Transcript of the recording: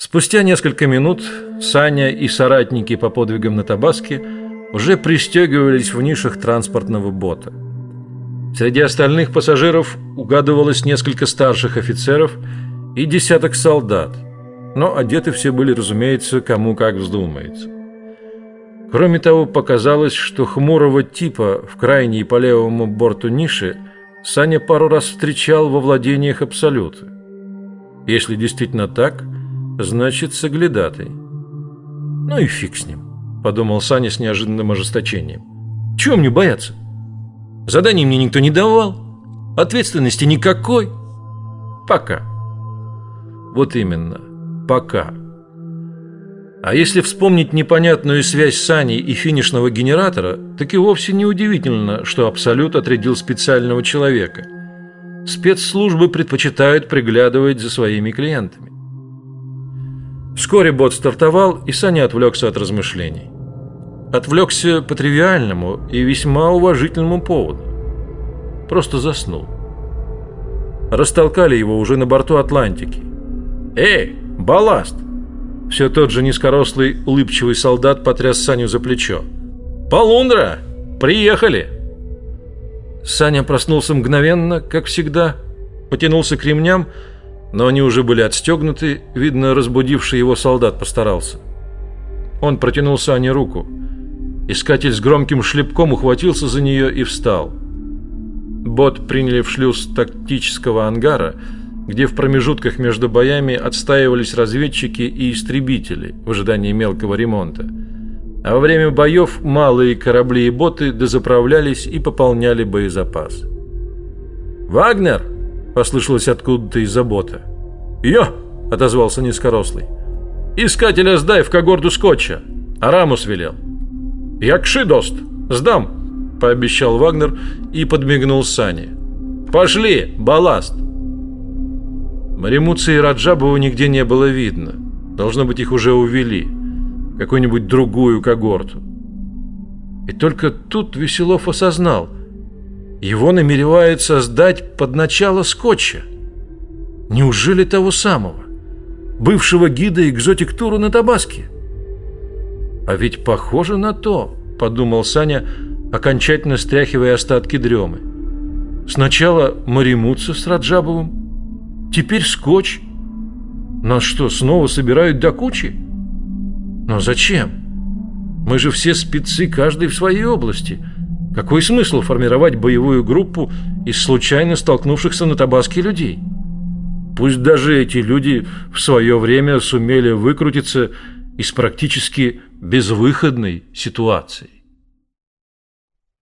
Спустя несколько минут Саня и соратники по подвигам на Табаске уже пристегивались в нишах транспортного бота. Среди остальных пассажиров угадывалось несколько старших офицеров и десяток солдат, но одеты все были, разумеется, кому как вздумается. Кроме того, показалось, что хмурого типа в крайней по левому борту ниши Саня пару раз встречал во владениях Абсолюта. Если действительно так – Значит, соглядатый. Ну и фиг с ним, подумал Саня с неожиданным ожесточением. Чего мне бояться? Заданий мне никто не давал, ответственности никакой. Пока. Вот именно, пока. А если вспомнить непонятную связь Сани и финишного генератора, так и вовсе не удивительно, что Абсолют отрядил специального человека. Спецслужбы предпочитают приглядывать за своими клиентами. Вскоре бот стартовал, и Саня отвлекся от размышлений. Отвлекся по тривиальному и весьма уважительному поводу. Просто заснул. Растолкали его уже на борту Атлантики. «Эй, балласт!» Все тот же низкорослый, улыбчивый солдат потряс Саню за плечо. «Полундра! Приехали!» Саня проснулся мгновенно, как всегда, потянулся к ремням, но они уже были отстегнуты, видно, разбудивший его солдат постарался. Он протянул Сане руку. Искатель с громким шлепком ухватился за нее и встал. Бот приняли в шлюз тактического ангара, где в промежутках между боями отстаивались разведчики и истребители в ожидании мелкого ремонта. А во время боев малые корабли и боты дозаправлялись и пополняли боезапас. «Вагнер!» Послышалось откуда-то из забота. «Йо!» – отозвался низкорослый. «Искателя сдай в когорду скотча!» Арамус велел. «Якши, дост! Сдам!» – пообещал Вагнер и подмигнул Сане. «Пошли! Балласт!» Маримуца и Раджабова нигде не было видно. Должно быть, их уже увели. Какую-нибудь другую когорту. И только тут Веселов осознал – его намереваются сдать под начало скотча. Неужели того самого, бывшего гида экзотик-тура на Табаске? А ведь похоже на то, подумал Саня, окончательно стряхивая остатки дремы. Сначала Маримутса с Раджабовым, теперь скотч. Нас что, снова собирают до кучи? Но зачем? Мы же все спецы, каждый в своей области – какой смысл формировать боевую группу из случайно столкнувшихся на Табаске людей? Пусть даже эти люди в свое время сумели выкрутиться из практически безвыходной ситуации.